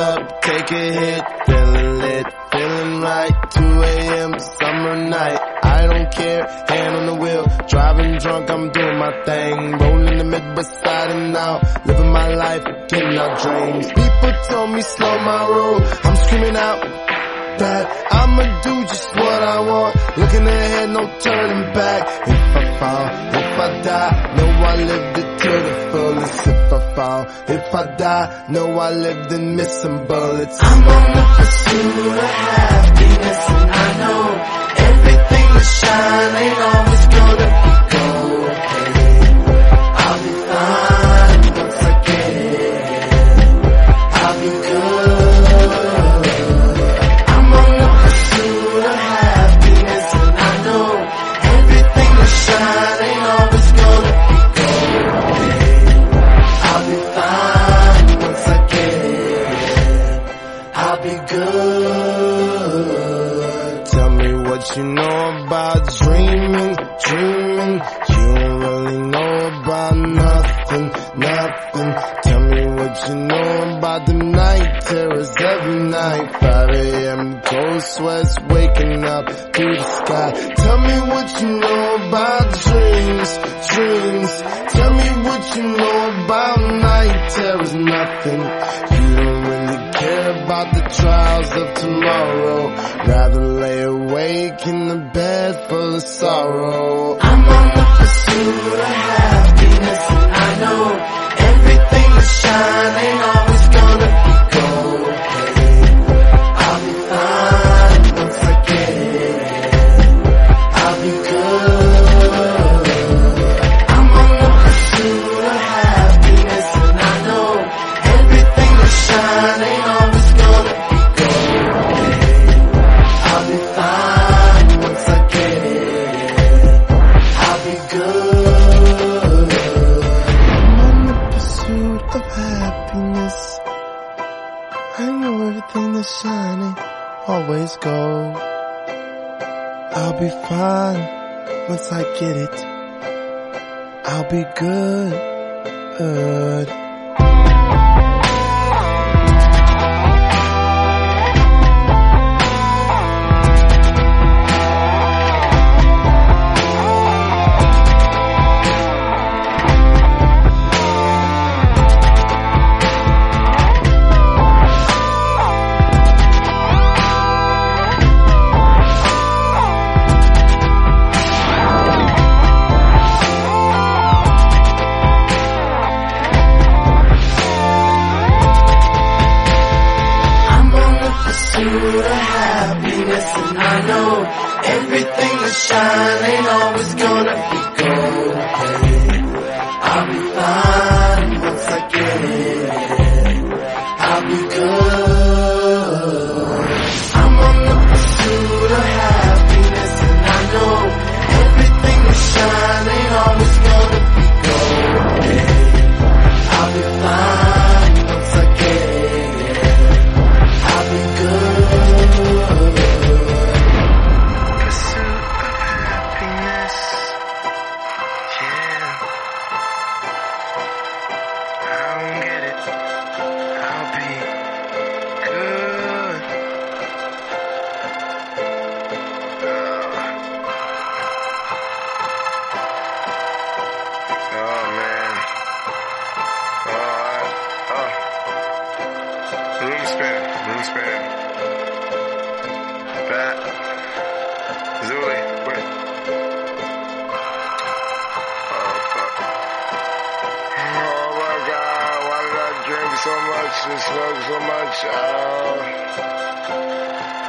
up, take a hit, feeling lit, feeling right. 2 a.m. summer night. I don't care, hand on the wheel, driving drunk, I'm doing my thing. Rolling the Midwest side and out, living my life, getting our dreams. People tell me slow my roll, I'm screaming out that I'ma do just what I want. Looking ahead, no turning back. If I fall, if I die. I lived it to the fullest. If I fall, if I die, know I lived in missing bullets. I'm on the pursuit of happiness, and I know everything that shine ain't always you know about dreaming, dreaming. You don't really know about nothing, nothing. Tell me what you know about the night terrors every night. 5 a.m. cold sweats waking up to the sky. Tell me what you know about dreams, dreams. Tell me what you know about night terrors, nothing. You don't really care about the trials of tomorrow. Rather lay awake in the bed full of sorrow. I'm on the pursuit of happiness, and I know I'll be fine once I get it. I'll be good. Of happiness, and I know everything that shine ain't always gonna be I don't get it. I'll be good. Oh man. Oh, oh. Room spin, room spin. So much and smoke so much? Oh.